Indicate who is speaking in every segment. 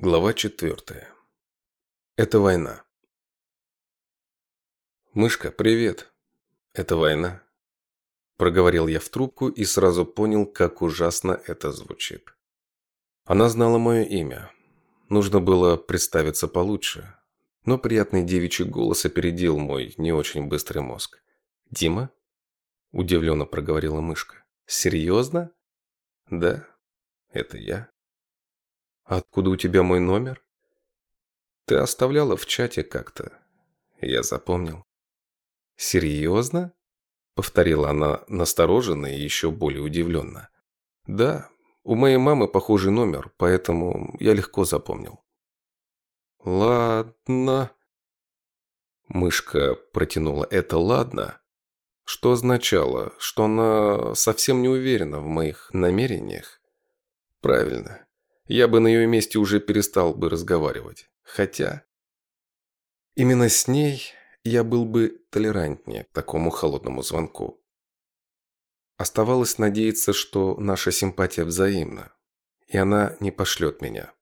Speaker 1: Глава четвертая. Это война. «Мышка, привет. Это война», – проговорил я в трубку и сразу понял, как ужасно это звучит. Она знала мое имя. Нужно было представиться получше, но приятный девичий голос опередил мой не очень быстрый мозг. «Дима?» – удивленно проговорила мышка. «Серьезно?» «Да, это я». «Откуда у тебя мой номер?» «Ты оставляла в чате как-то». Я запомнил. «Серьезно?» Повторила она настороженно и еще более удивленно. «Да, у моей мамы похожий номер, поэтому я легко запомнил». «Ладно». Мышка протянула это «ладно», что означало, что она совсем не уверена в моих намерениях. Правильно. Я бы на ее месте уже перестал бы разговаривать. Хотя... Именно с ней я был бы толерантнее к такому холодному звонку. Оставалось надеяться, что наша симпатия взаимна, и она не пошлет меня.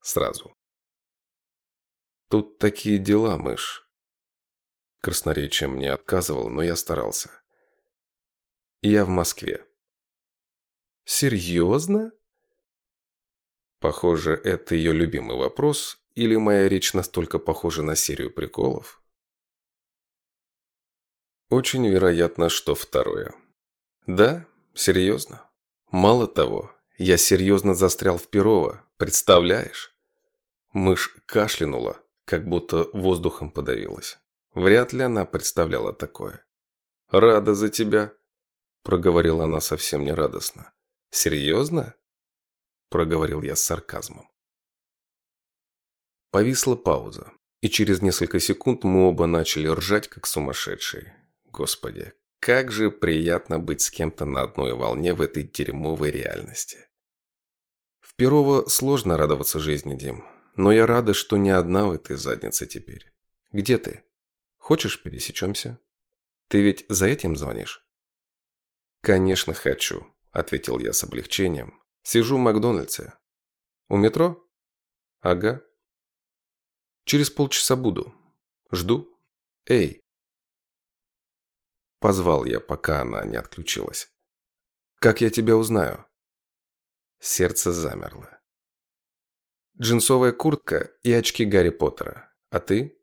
Speaker 1: Сразу. Тут такие дела, мышь. Красноречие мне отказывал, но я старался. Я в Москве. Серьезно? Похоже, это ее любимый вопрос, или моя речь настолько похожа на серию приколов? Очень вероятно, что второе. Да, серьезно. Мало того, я серьезно застрял в Перово, представляешь? Мышь кашлянула, как будто воздухом подавилась. Вряд ли она представляла такое. «Рада за тебя», – проговорила она совсем нерадостно. «Серьезно?» Проговорил я с сарказмом. Повисла пауза, и через несколько секунд мы оба начали ржать, как сумасшедшие. Господи, как же приятно быть с кем-то на одной волне в этой дерьмовой реальности. В Перово сложно радоваться жизни, Дим, но я рада, что не одна в этой заднице теперь. Где ты? Хочешь, пересечемся? Ты ведь за этим звонишь? Конечно, хочу, ответил я с облегчением, Сижу в Макдональдсе. У метро? Ага. Через полчаса буду. Жду. Эй. Позвал я, пока она не отключилась. Как я тебя узнаю? Сердце замерло. Джинсовая куртка и очки Гарри Поттера. А ты?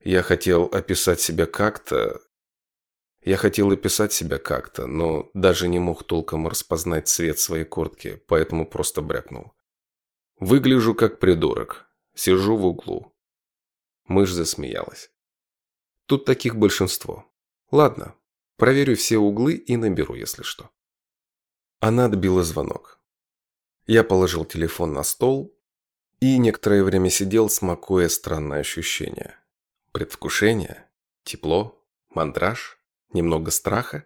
Speaker 1: Я хотел описать себя как-то, я хотел описать себя как-то, но даже не мог толком распознать цвет своей куртки, поэтому просто брякнул. Выгляжу как придурок. Сижу в углу. Мышь засмеялась. Тут таких большинство. Ладно, проверю все углы и наберу, если что. Она отбила звонок. Я положил телефон на стол и некоторое время сидел, смакуя странное ощущение. Предвкушение, тепло, мандраж – немного страха.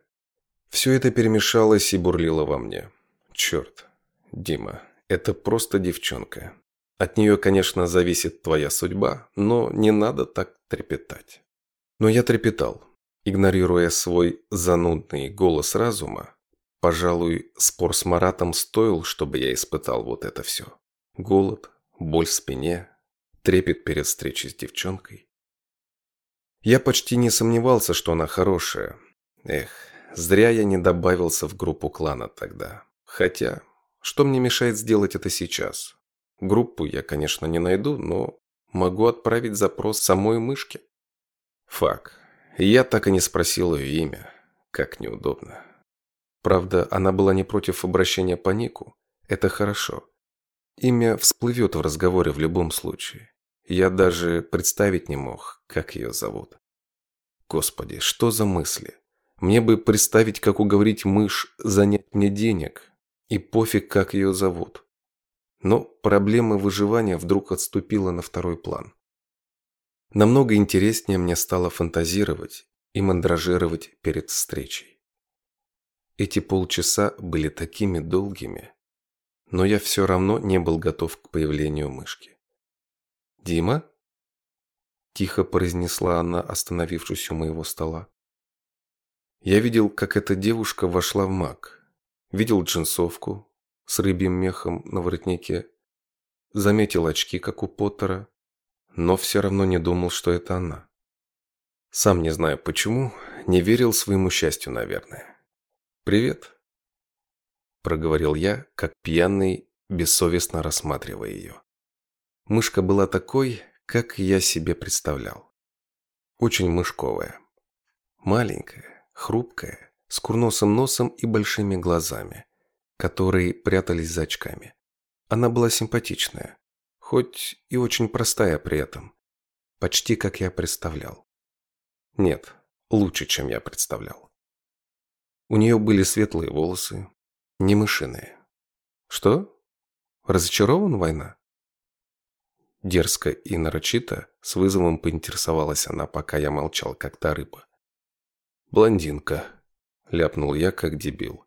Speaker 1: Все это перемешалось и бурлило во мне. Черт, Дима, это просто девчонка. От нее, конечно, зависит твоя судьба, но не надо так трепетать. Но я трепетал, игнорируя свой занудный голос разума. Пожалуй, спор с Маратом стоил, чтобы я испытал вот это все. Голод, боль в спине, трепет перед встречей с девчонкой. Я почти не сомневался, что она хорошая. Эх, зря я не добавился в группу клана тогда. Хотя, что мне мешает сделать это сейчас? Группу я, конечно, не найду, но могу отправить запрос самой мышке. Фак. Я так и не спросил ее имя. Как неудобно. Правда, она была не против обращения по нику. Это хорошо. Имя всплывет в разговоре в любом случае. Я даже представить не мог, как ее зовут. Господи, что за мысли? Мне бы представить, как уговорить мышь занять мне денег. И пофиг, как ее зовут. Но проблема выживания вдруг отступила на второй план. Намного интереснее мне стало фантазировать и мандражировать перед встречей. Эти полчаса были такими долгими, но я все равно не был готов к появлению мышки. «Дима?» Тихо произнесла она, остановившись у моего стола. Я видел, как эта девушка вошла в маг. Видел джинсовку с рыбьим мехом на воротнике. заметил очки, как у Поттера, но все равно не думал, что это она. Сам не знаю почему, не верил своему счастью, наверное. «Привет», – проговорил я, как пьяный, бессовестно рассматривая ее. Мышка была такой, как я себе представлял. Очень мышковая. Маленькая, хрупкая, с курносым носом и большими глазами, которые прятались за очками. Она была симпатичная, хоть и очень простая при этом. Почти как я представлял. Нет, лучше, чем я представлял. У нее были светлые волосы, не мышиные. Что? Разочарован война? Дерзко и нарочито, с вызовом поинтересовалась она, пока я молчал, как та рыба. «Блондинка», – ляпнул я, как дебил.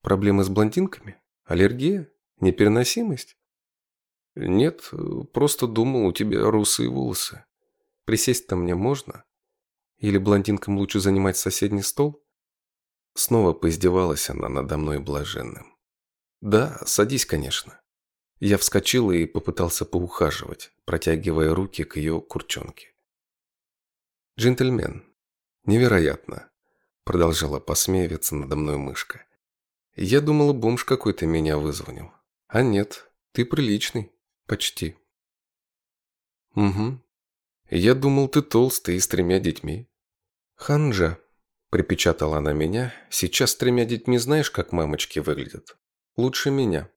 Speaker 1: «Проблемы с блондинками? Аллергия? Непереносимость?» «Нет, просто думал, у тебя русые волосы. Присесть-то мне можно? Или блондинкам лучше занимать соседний стол?» Снова поиздевалась она надо мной блаженным. «Да, садись, конечно». Я вскочил и попытался поухаживать, протягивая руки к ее курчонке. «Джентльмен, невероятно», – продолжала посмеиваться надо мной мышка. «Я думала, бомж какой-то меня вызвонил. А нет, ты приличный. Почти». «Угу. Я думал, ты толстый и с тремя детьми». «Ханжа», – припечатала она меня, – «сейчас с тремя детьми знаешь, как мамочки выглядят? Лучше меня».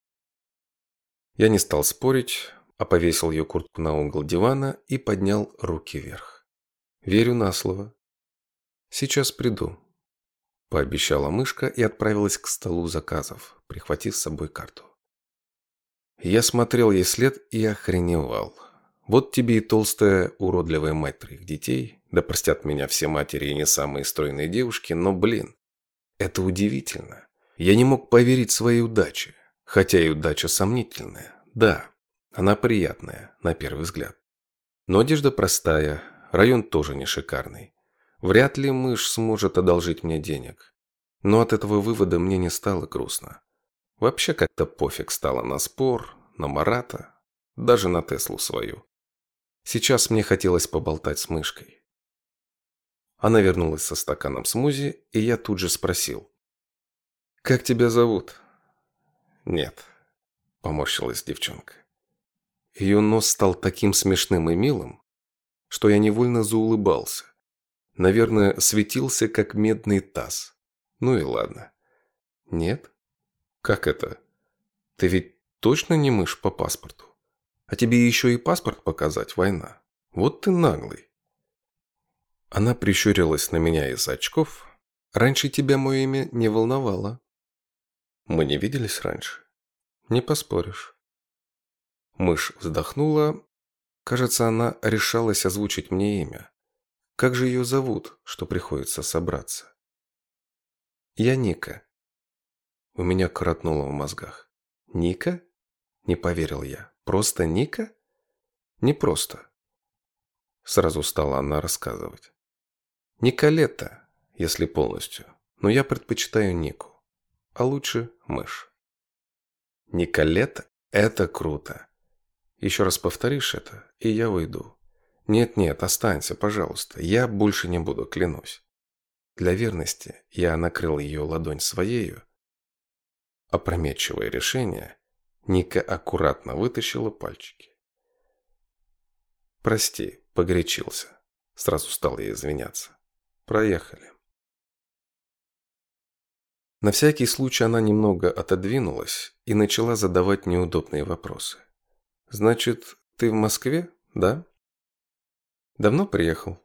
Speaker 1: Я не стал спорить, а повесил ее куртку на угол дивана и поднял руки вверх. Верю на слово. Сейчас приду. Пообещала мышка и отправилась к столу заказов, прихватив с собой карту. Я смотрел ей след и охреневал. Вот тебе и толстая, уродливая мать твоих детей. Да простят меня все матери и не самые стройные девушки, но, блин, это удивительно. Я не мог поверить своей удаче. Хотя и удача сомнительная. Да, она приятная, на первый взгляд. Но одежда простая, район тоже не шикарный. Вряд ли мышь сможет одолжить мне денег. Но от этого вывода мне не стало грустно. Вообще как-то пофиг стало на спор, на Марата, даже на Теслу свою. Сейчас мне хотелось поболтать с мышкой. Она вернулась со стаканом смузи, и я тут же спросил. «Как тебя зовут?» «Нет», – поморщилась девчонка. Ее нос стал таким смешным и милым, что я невольно заулыбался. Наверное, светился, как медный таз. Ну и ладно. Нет? Как это? Ты ведь точно не мышь по паспорту? А тебе еще и паспорт показать, война. Вот ты наглый. Она прищурилась на меня из очков. Раньше тебя мое имя не волновало. Мы не виделись раньше. Не поспоришь. Мышь вздохнула. Кажется, она решалась озвучить мне имя. Как же ее зовут, что приходится собраться? Я Ника. У меня коротнуло в мозгах. Ника? Не поверил я. Просто Ника? Не просто. Сразу стала она рассказывать. Николета, если полностью. Но я предпочитаю Нику а лучше мышь. Николет – это круто. Еще раз повторишь это, и я уйду. Нет-нет, останься, пожалуйста, я больше не буду, клянусь. Для верности я накрыл ее ладонь своею. Опрометчивое решение, Ника аккуратно вытащила пальчики. «Прости, погорячился», – сразу стал ей извиняться. «Проехали». На всякий случай она немного отодвинулась и начала задавать неудобные вопросы. «Значит, ты в Москве, да?» «Давно приехал?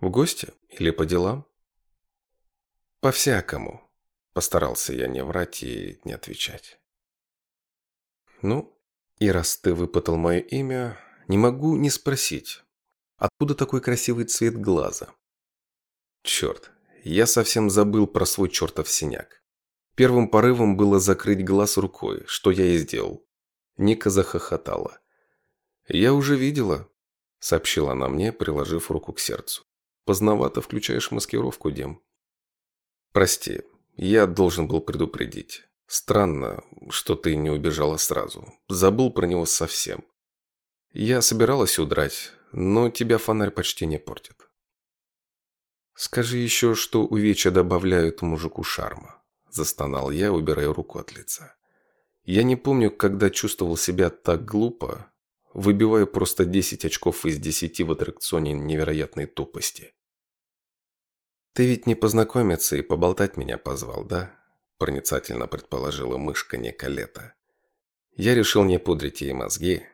Speaker 1: В гости или по делам?» «По-всякому», – постарался я не врать и не отвечать. «Ну, и раз ты выпытал мое имя, не могу не спросить, откуда такой красивый цвет глаза?» «Черт, я совсем забыл про свой чертов синяк. Первым порывом было закрыть глаз рукой, что я и сделал. Ника захохотала. «Я уже видела», — сообщила она мне, приложив руку к сердцу. «Поздновато включаешь маскировку, Дем». «Прости, я должен был предупредить. Странно, что ты не убежала сразу. Забыл про него совсем. Я собиралась удрать, но тебя фонарь почти не портит. Скажи еще, что увечья добавляют мужику шарма. Застонал я, убирая руку от лица. Я не помню, когда чувствовал себя так глупо, выбиваю просто 10 очков из 10 в аттракционе невероятной тупости. «Ты ведь не познакомиться и поболтать меня позвал, да?» Проницательно предположила мышка Николета. Я решил не пудрить ей мозги.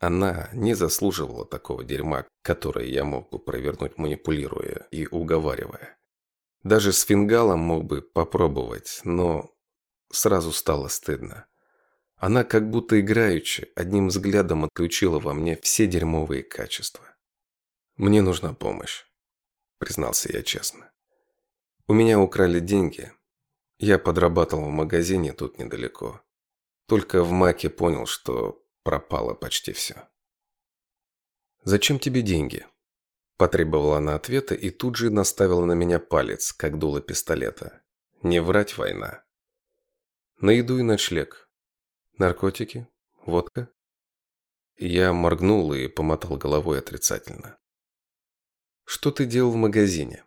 Speaker 1: Она не заслуживала такого дерьма, которое я мог бы провернуть, манипулируя и уговаривая. Даже с фингалом мог бы попробовать, но сразу стало стыдно. Она как будто играючи, одним взглядом отключила во мне все дерьмовые качества. «Мне нужна помощь», – признался я честно. «У меня украли деньги. Я подрабатывал в магазине тут недалеко. Только в Маке понял, что пропало почти все». «Зачем тебе деньги?» Потребовала она ответа и тут же наставила на меня палец, как дуло пистолета. «Не врать война». «На еду и ночлег», Наркотики? Водка? Я моргнул и помотал головой отрицательно. Что ты делал в магазине?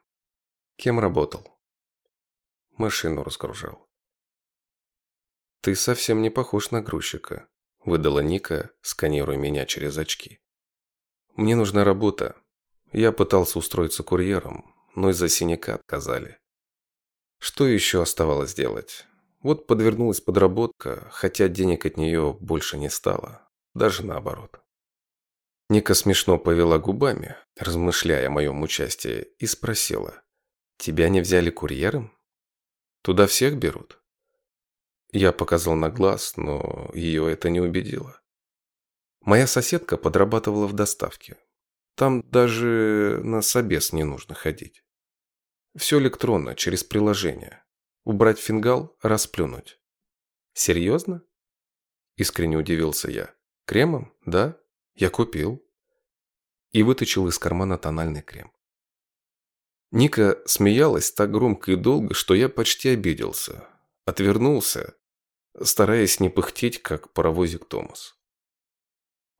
Speaker 1: Кем работал? Машину разгружал. Ты совсем не похож на грузчика, выдала Ника, сканируя меня через очки. Мне нужна работа. Я пытался устроиться курьером, но из-за синяка отказали. Что еще оставалось делать? Вот подвернулась подработка, хотя денег от нее больше не стало. Даже наоборот. Ника смешно повела губами, размышляя о моем участии, и спросила. «Тебя не взяли курьером? Туда всех берут?» Я показал на глаз, но ее это не убедило. Моя соседка подрабатывала в доставке. Там даже на собес не нужно ходить. Все электронно, через приложение. Убрать фингал, расплюнуть. Серьезно? Искренне удивился я. Кремом? Да? Я купил. И вытащил из кармана тональный крем. Ника смеялась так громко и долго, что я почти обиделся. Отвернулся, стараясь не пыхтеть, как паровозик Томас.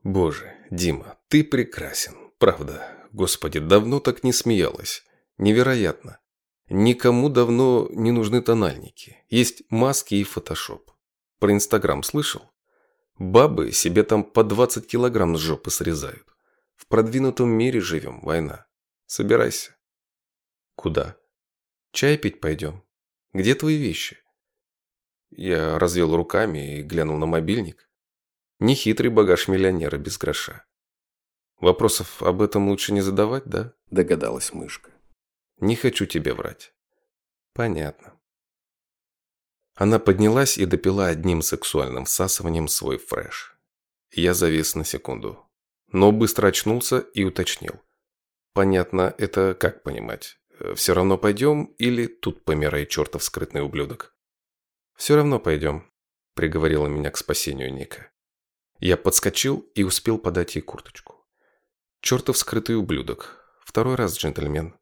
Speaker 1: Боже, Дима, ты прекрасен, правда. Господи, давно так не смеялась. Невероятно. Никому давно не нужны тональники. Есть маски и фотошоп. Про Инстаграм слышал? Бабы себе там по 20 килограмм с жопы срезают. В продвинутом мире живем, война. Собирайся. Куда? Чай пить пойдем. Где твои вещи? Я развел руками и глянул на мобильник. Нехитрый багаж миллионера без гроша. Вопросов об этом лучше не задавать, да? Догадалась мышка. Не хочу тебе врать. Понятно. Она поднялась и допила одним сексуальным всасыванием свой фреш. Я завис на секунду, но быстро очнулся и уточнил. Понятно, это как понимать? Все равно пойдем или тут помирай чертов скрытный ублюдок? Все равно пойдем, приговорила меня к спасению Ника. Я подскочил и успел подать ей курточку. Чертов скрытый ублюдок. Второй раз джентльмен.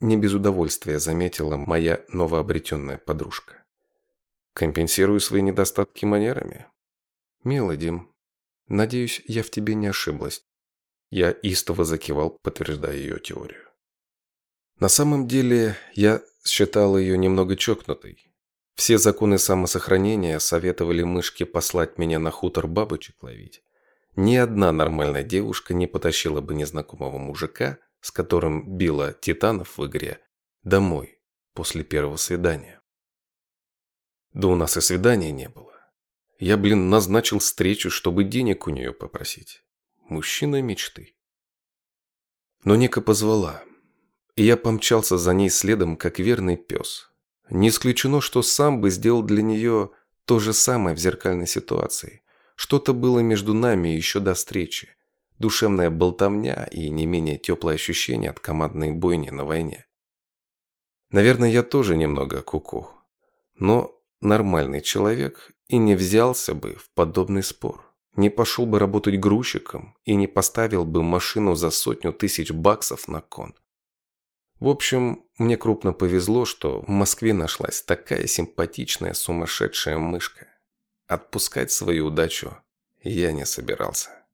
Speaker 1: Не без удовольствия заметила моя новообретенная подружка. Компенсирую свои недостатки манерами. Милый Дим, надеюсь, я в тебе не ошиблась. Я истово закивал, подтверждая ее теорию. На самом деле, я считал ее немного чокнутой. Все законы самосохранения советовали мышке послать меня на хутор бабочек ловить. Ни одна нормальная девушка не потащила бы незнакомого мужика с которым била титанов в игре, домой после первого свидания. Да у нас и свидания не было. Я, блин, назначил встречу, чтобы денег у нее попросить. Мужчина мечты. Но Ника позвала, и я помчался за ней следом, как верный пес. Не исключено, что сам бы сделал для нее то же самое в зеркальной ситуации. Что-то было между нами еще до встречи душевная болтовня и не менее теплое ощущение от командной бойни на войне. Наверное, я тоже немного куку, -ку, но нормальный человек и не взялся бы в подобный спор. Не пошел бы работать грузчиком и не поставил бы машину за сотню тысяч баксов на кон. В общем, мне крупно повезло, что в Москве нашлась такая симпатичная сумасшедшая мышка. Отпускать свою удачу я не собирался.